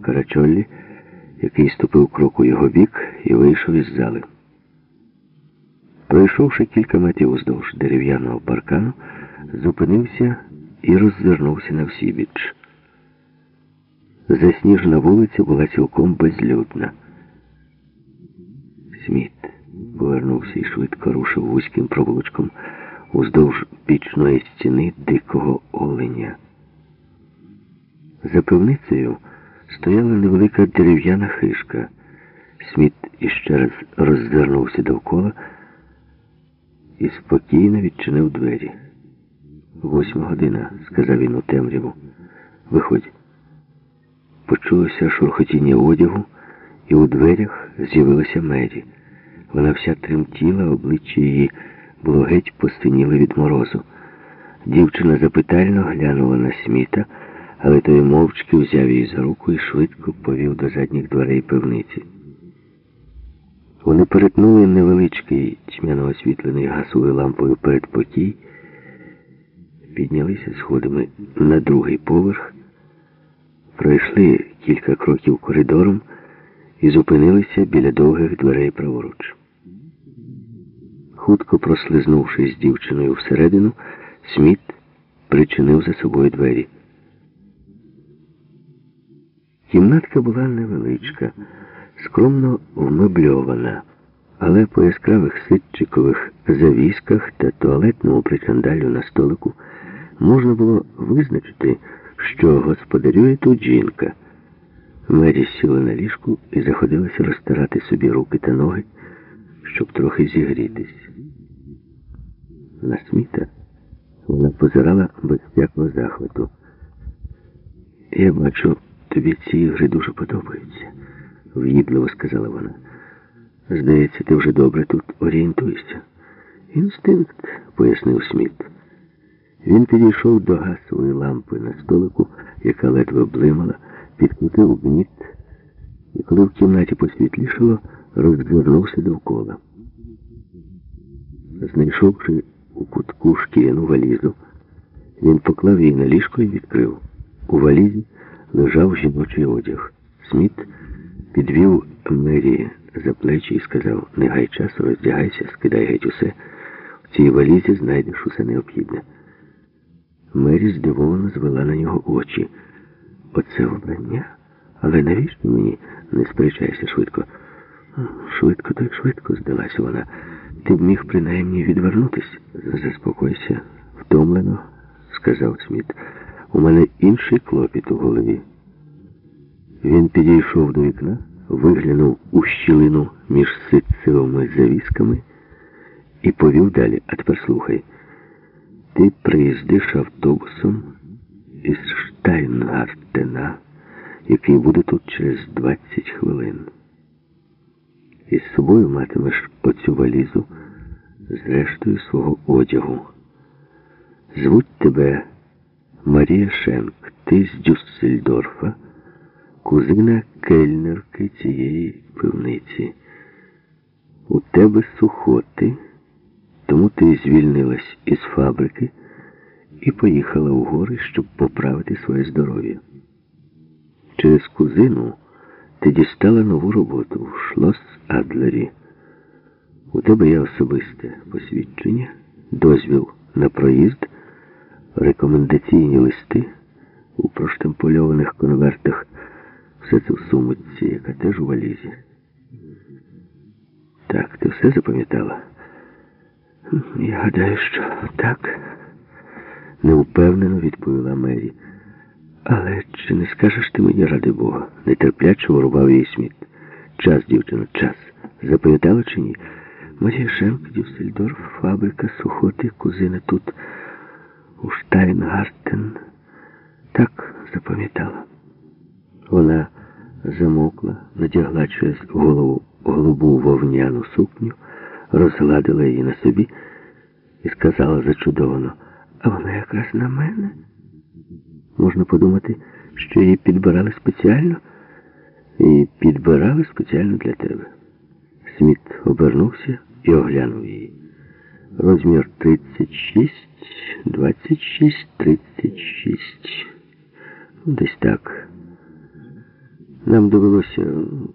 Карачоллі, який ступив крок у його бік і вийшов із зали. Пройшовши кілька метрів уздовж дерев'яного паркану, зупинився і роззирнувся на всі біч. Засніжена вулиця була цілком безлюдна. Сміт повернувся і швидко рушив вузьким провулочком уздовж пічної стіни дикого оленя. За пивницею стояла невелика дерев'яна хишка. Сміт іще раз роззирнувся довкола і спокійно відчинив двері. Восьма година, сказав він у темряву. Виходь. Почулося шурхотіння одягу, і у дверях з'явилася Мері. Вона вся тремтіла, обличчя її було геть посиніле від морозу. Дівчина запитально глянула на сміта, але той мовчки взяв її за руку і швидко повів до задніх дверей пивниці. Вони перетнули невеличкий тьмяно освітлений газовою лампою передпокій, піднялися сходами на другий поверх, пройшли кілька кроків коридором і зупинилися біля довгих дверей праворуч. Хутко прослизнувши з дівчиною всередину, Сміт причинив за собою двері. Кімнатка була невеличка, скромно вмебльована, але по яскравих ситчикових завісках та туалетному причандалю на столику можна було визначити, що господарює тут жінка. Мері сіла на ліжку і заходилася розтирати собі руки та ноги, щоб трохи зігрітись. На сміта вона позирала без всякого захвату. Я бачу, тобі ці ігри дуже подобаються, в'їдливо сказала вона. Здається, ти вже добре тут орієнтуєшся. Інстинкт, пояснив Сміт. Він підійшов до газової лампи на столику, яка ледве блимала, підкрутив гніт, і коли в кімнаті посвітлішало, роззирнувся довкола. Знайшовши у кутку шкіряну валізу, він поклав її на ліжко і відкрив. У валізі лежав жіночий одяг. Сміт підвів Мері за плечі і сказав, не гай часу, роздягайся, скидай геть усе. В цій валізі знайдеш усе необхідне. Мері здивовано звела на нього очі. Оце вбрання? Але навіщо мені? Не сперечайся швидко. Швидко, так швидко, здалася вона. Ти б міг принаймні відвернутися. Заспокойся, втомлено, сказав Сміт. У мене інший клопіт у голові. Він підійшов до вікна, виглянув у щілину між ситцевими завісками і повів далі. А тепер слухай. Ти приїздиш автобусом із Штайнгартена, який буде тут через 20 хвилин. Із собою матимеш оцю валізу з рештою свого одягу. Звуть тебе Марія Шенк, ти з Дюссельдорфа, кузина кельнерки цієї пивниці. У тебе сухоти, тому ти звільнилась із фабрики і поїхала у гори, щоб поправити своє здоров'я. Через кузину ти дістала нову роботу в Шлос Адлері. У тебе є особисте посвідчення, дозвіл на проїзд, рекомендаційні листи у проштампольованих конвертах. Все це в сумочці, яка теж у валізі. Так, ти все запам'ятала? Я гадаю, що так, неупевнено відповіла Мері. Але чи не скажеш ти мені, ради Бога? Нетерпляче урвав її сміт. Час, дівчино, час. Запам'ятала чи ні? Марія Шенк, Дюссельдорф, фабрика, сухоти, кузина тут, у Штайнгартен. Так запам'ятала. Вона замовкла, надягла через голову голубу вовняну сукню, розгладила її на собі і сказала зачудовано, а вона якраз на мене. Можна подумати, що її підбирали спеціально і підбирали спеціально для тебе. Сміт обернувся і оглянув її. Розмір 36, 26, 36. Десь так. Нам довелося